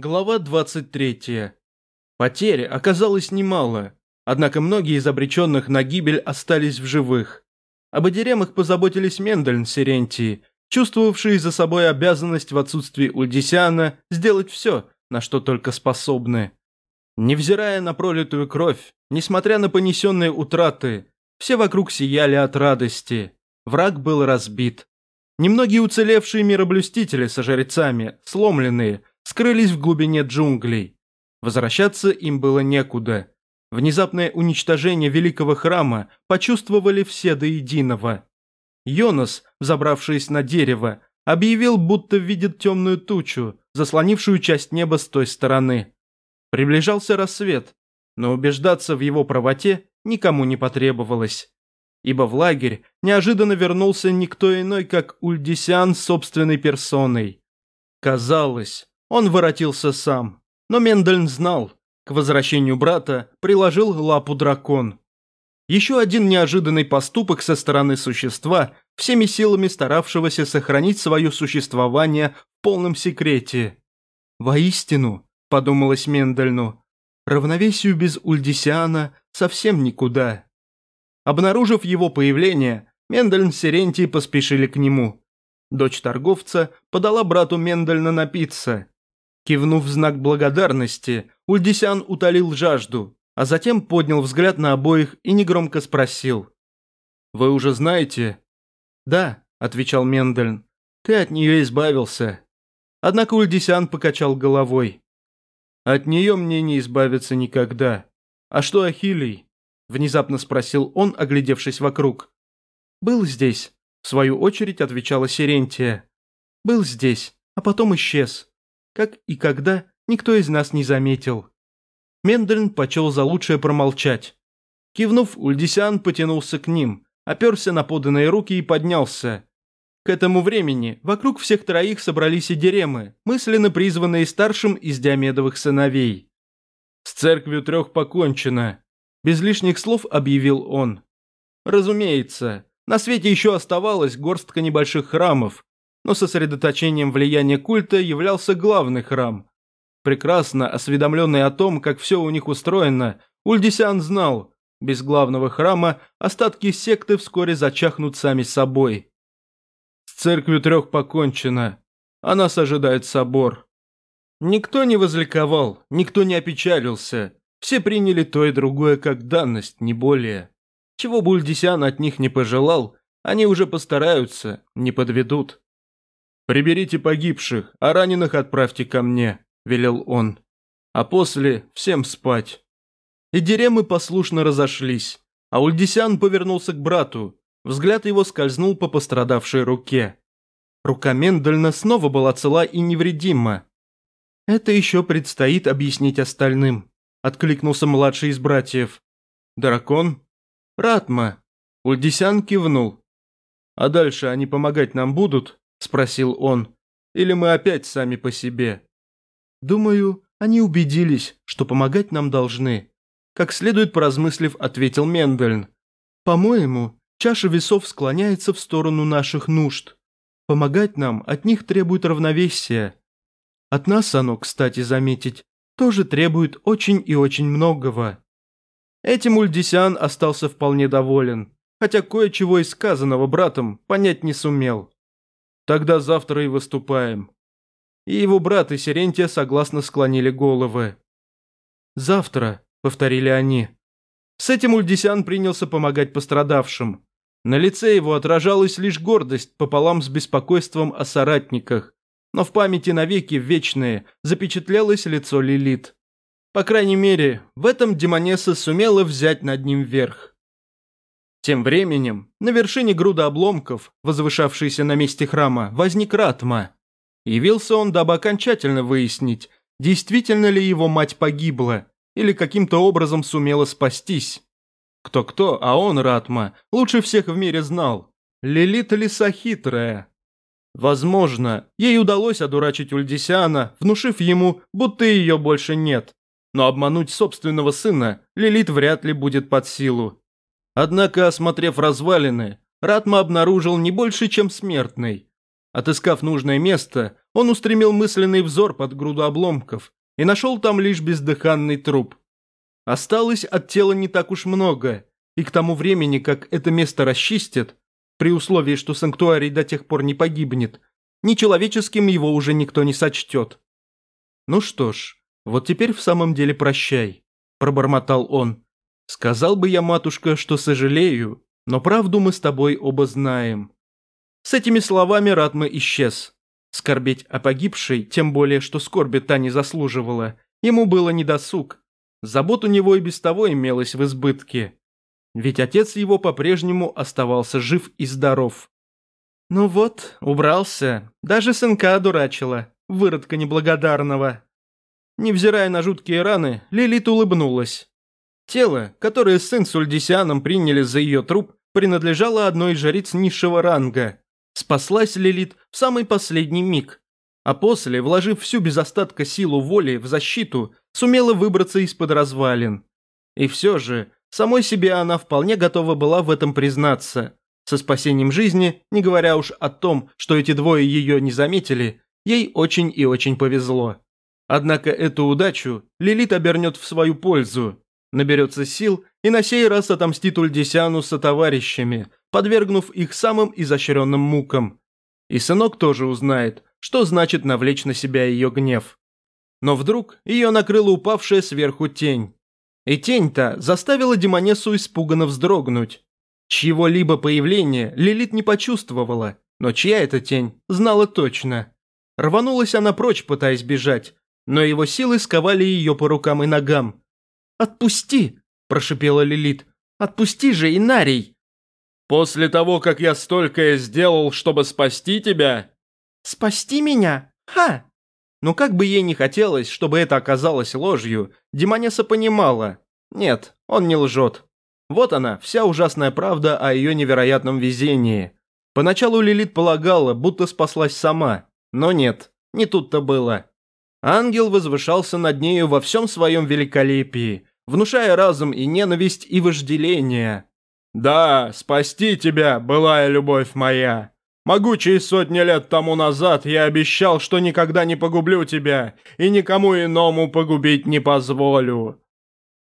Глава 23. Потери оказалось немало, однако многие из обреченных на гибель остались в живых. Об их позаботились Мендельн Сирентии, чувствовавшие за собой обязанность в отсутствии Ульдисиана сделать все, на что только способны. Невзирая на пролитую кровь, несмотря на понесенные утраты, все вокруг сияли от радости. Враг был разбит. Немногие уцелевшие мироблюстители со жрецами, сломленные, скрылись в глубине джунглей. Возвращаться им было некуда. Внезапное уничтожение великого храма почувствовали все до единого. Йонас, забравшись на дерево, объявил, будто видит темную тучу, заслонившую часть неба с той стороны. Приближался рассвет, но убеждаться в его правоте никому не потребовалось. Ибо в лагерь неожиданно вернулся никто иной, как Ульдисян собственной персоной. Казалось, он воротился сам. Но Мендельн знал, к возвращению брата приложил лапу дракон. Еще один неожиданный поступок со стороны существа, всеми силами старавшегося сохранить свое существование в полном секрете. «Воистину», – подумалось Мендельну, – «равновесию без Ульдисиана совсем никуда». Обнаружив его появление, Мендельн с Сирентий поспешили к нему. Дочь торговца подала брату Мендельна напиться, Кивнув в знак благодарности, Ульдисян утолил жажду, а затем поднял взгляд на обоих и негромко спросил. «Вы уже знаете?» «Да», – отвечал Мендельн, – «ты от нее избавился». Однако Ульдисян покачал головой. «От нее мне не избавиться никогда. А что Ахилий?» – внезапно спросил он, оглядевшись вокруг. «Был здесь», – в свою очередь отвечала Сирентия. «Был здесь, а потом исчез как и когда, никто из нас не заметил. Мендельн почел за лучшее промолчать. Кивнув, Ульдисян потянулся к ним, оперся на поданные руки и поднялся. К этому времени вокруг всех троих собрались и деремы, мысленно призванные старшим из Диамедовых сыновей. «С церковью трех покончено», – без лишних слов объявил он. Разумеется, на свете еще оставалась горстка небольших храмов, но сосредоточением влияния культа являлся главный храм. Прекрасно осведомленный о том, как все у них устроено, Ульдисян знал, без главного храма остатки секты вскоре зачахнут сами собой. С церковью трех покончено, а нас ожидает собор. Никто не возликовал, никто не опечалился, все приняли то и другое как данность, не более. Чего бы Ульдисян от них не пожелал, они уже постараются, не подведут. «Приберите погибших, а раненых отправьте ко мне», – велел он. «А после всем спать». И деремы послушно разошлись, а Ульдисян повернулся к брату. Взгляд его скользнул по пострадавшей руке. Рука Мендельна снова была цела и невредима. «Это еще предстоит объяснить остальным», – откликнулся младший из братьев. «Дракон?» «Ратма». Ульдисян кивнул. «А дальше они помогать нам будут?» – спросил он. «Или мы опять сами по себе?» «Думаю, они убедились, что помогать нам должны», – как следует поразмыслив, ответил Мендельн. «По-моему, чаша весов склоняется в сторону наших нужд. Помогать нам от них требует равновесия. От нас оно, кстати, заметить, тоже требует очень и очень многого». Этим Ульдисян остался вполне доволен, хотя кое-чего из сказанного братом понять не сумел. Тогда завтра и выступаем». И его брат и Сирентия согласно склонили головы. «Завтра», — повторили они. С этим Ульдисян принялся помогать пострадавшим. На лице его отражалась лишь гордость пополам с беспокойством о соратниках, но в памяти навеки вечные запечатлелось лицо Лилит. По крайней мере, в этом Демонесса сумела взять над ним верх. Тем временем, на вершине груда обломков, возвышавшейся на месте храма, возник Ратма. Явился он, дабы окончательно выяснить, действительно ли его мать погибла или каким-то образом сумела спастись. Кто-кто, а он, Ратма, лучше всех в мире знал. Лилит лиса хитрая. Возможно, ей удалось одурачить Ульдисиана, внушив ему, будто ее больше нет. Но обмануть собственного сына Лилит вряд ли будет под силу. Однако, осмотрев развалины, Ратма обнаружил не больше, чем смертный. Отыскав нужное место, он устремил мысленный взор под груду обломков и нашел там лишь бездыханный труп. Осталось от тела не так уж много, и к тому времени, как это место расчистят, при условии, что санктуарий до тех пор не погибнет, нечеловеческим его уже никто не сочтет. «Ну что ж, вот теперь в самом деле прощай», – пробормотал он. «Сказал бы я, матушка, что сожалею, но правду мы с тобой оба знаем». С этими словами Ратма исчез. Скорбеть о погибшей, тем более, что скорби та не заслуживала, ему было недосуг. Забот у него и без того имелось в избытке. Ведь отец его по-прежнему оставался жив и здоров. Ну вот, убрался. Даже сынка одурачила. Выродка неблагодарного. Невзирая на жуткие раны, Лилит улыбнулась. Тело, которое сын с приняли за ее труп, принадлежало одной из жриц низшего ранга. Спаслась Лилит в самый последний миг. А после, вложив всю без остатка силу воли в защиту, сумела выбраться из-под развалин. И все же, самой себе она вполне готова была в этом признаться. Со спасением жизни, не говоря уж о том, что эти двое ее не заметили, ей очень и очень повезло. Однако эту удачу Лилит обернет в свою пользу, наберется сил и на сей раз отомстит Ульдисяну со товарищами, подвергнув их самым изощренным мукам. И сынок тоже узнает, что значит навлечь на себя ее гнев. Но вдруг ее накрыла упавшая сверху тень. И тень-то заставила Демонессу испуганно вздрогнуть. Чьего-либо появления Лилит не почувствовала, но чья это тень, знала точно. Рванулась она прочь, пытаясь бежать, но его силы сковали ее по рукам и ногам. «Отпусти!» – прошипела Лилит. «Отпусти же, Инарий!» «После того, как я столькое сделал, чтобы спасти тебя...» «Спасти меня? Ха!» Но как бы ей не хотелось, чтобы это оказалось ложью, Демонесса понимала. Нет, он не лжет. Вот она, вся ужасная правда о ее невероятном везении. Поначалу Лилит полагала, будто спаслась сама. Но нет, не тут-то было. Ангел возвышался над нею во всем своем великолепии, внушая разум и ненависть и вожделение. «Да, спасти тебя, былая любовь моя. Могучие сотни лет тому назад я обещал, что никогда не погублю тебя и никому иному погубить не позволю».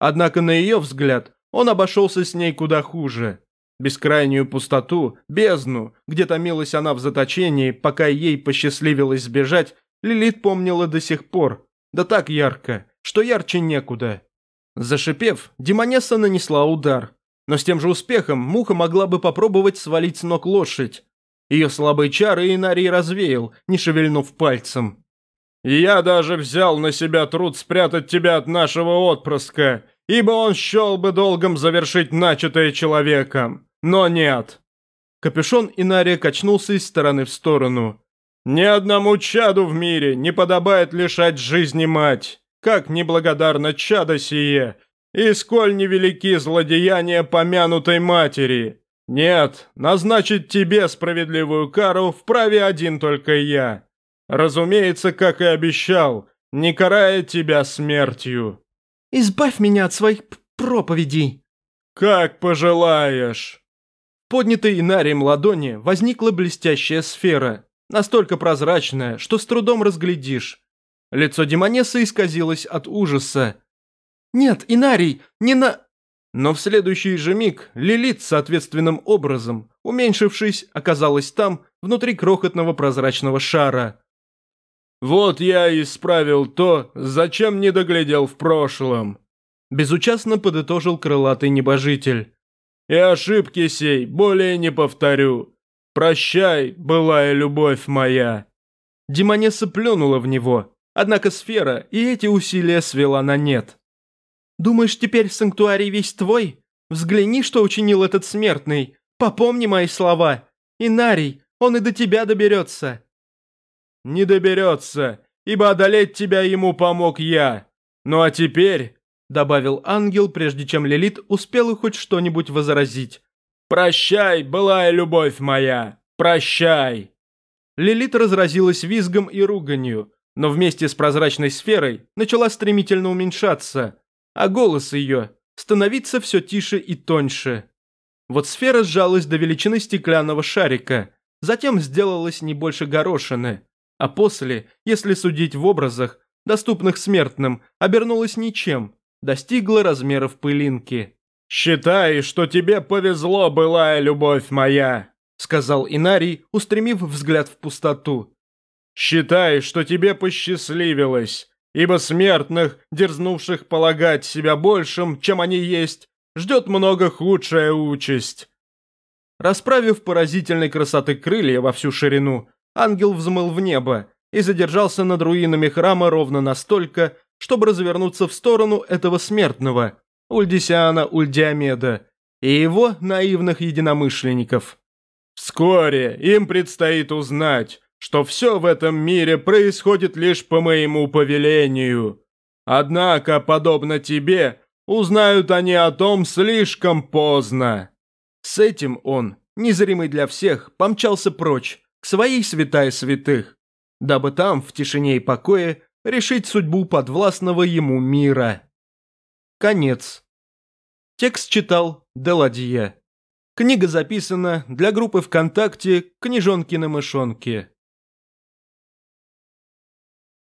Однако, на ее взгляд, он обошелся с ней куда хуже. Бескрайнюю пустоту, бездну, где томилась она в заточении, пока ей посчастливилось сбежать, Лилит помнила до сих пор, да так ярко, что ярче некуда. Зашипев, Демонесса нанесла удар. Но с тем же успехом Муха могла бы попробовать свалить с ног лошадь. Ее слабые чары Инарий развеял, не шевельнув пальцем. «Я даже взял на себя труд спрятать тебя от нашего отпрыска, ибо он счел бы долгом завершить начатое человеком. Но нет». Капюшон Инария качнулся из стороны в сторону. Ни одному чаду в мире не подобает лишать жизни мать, как неблагодарно чадо сие, и сколь невелики злодеяния помянутой матери. Нет, назначить тебе справедливую кару вправе один только я. Разумеется, как и обещал, не карая тебя смертью. Избавь меня от своих проповедей. Как пожелаешь. Поднятой Инарием ладони возникла блестящая сфера, настолько прозрачная, что с трудом разглядишь. Лицо Демонессы исказилось от ужаса. «Нет, Инарий, не на...» Но в следующий же миг Лилит соответственным образом, уменьшившись, оказалась там, внутри крохотного прозрачного шара. «Вот я и исправил то, зачем не доглядел в прошлом», безучастно подытожил крылатый небожитель. «И ошибки сей более не повторю. «Прощай, былая любовь моя!» Демонесса плюнула в него, однако сфера и эти усилия свела на нет. «Думаешь, теперь санктуарий весь твой? Взгляни, что учинил этот смертный. Попомни мои слова. Инарий, он и до тебя доберется». «Не доберется, ибо одолеть тебя ему помог я. Ну а теперь...» Добавил ангел, прежде чем Лилит успела хоть что-нибудь возразить. «Прощай, былая любовь моя! Прощай!» Лилит разразилась визгом и руганью, но вместе с прозрачной сферой начала стремительно уменьшаться, а голос ее становиться все тише и тоньше. Вот сфера сжалась до величины стеклянного шарика, затем сделалась не больше горошины, а после, если судить в образах, доступных смертным, обернулась ничем, достигла размеров пылинки. «Считай, что тебе повезло, былая любовь моя», — сказал Инарий, устремив взгляд в пустоту. «Считай, что тебе посчастливилось, ибо смертных, дерзнувших полагать себя большим, чем они есть, ждет много худшая участь». Расправив поразительной красоты крылья во всю ширину, ангел взмыл в небо и задержался над руинами храма ровно настолько, чтобы развернуться в сторону этого смертного, Ульдисиана Ульдиамеда, и его наивных единомышленников. «Вскоре им предстоит узнать, что все в этом мире происходит лишь по моему повелению. Однако, подобно тебе, узнают они о том слишком поздно». С этим он, незримый для всех, помчался прочь, к своей святая святых, дабы там, в тишине и покое, решить судьбу подвластного ему мира. Конец. Текст читал Деладье. Книга записана для группы ВКонтакте «Книжонки на мышонке».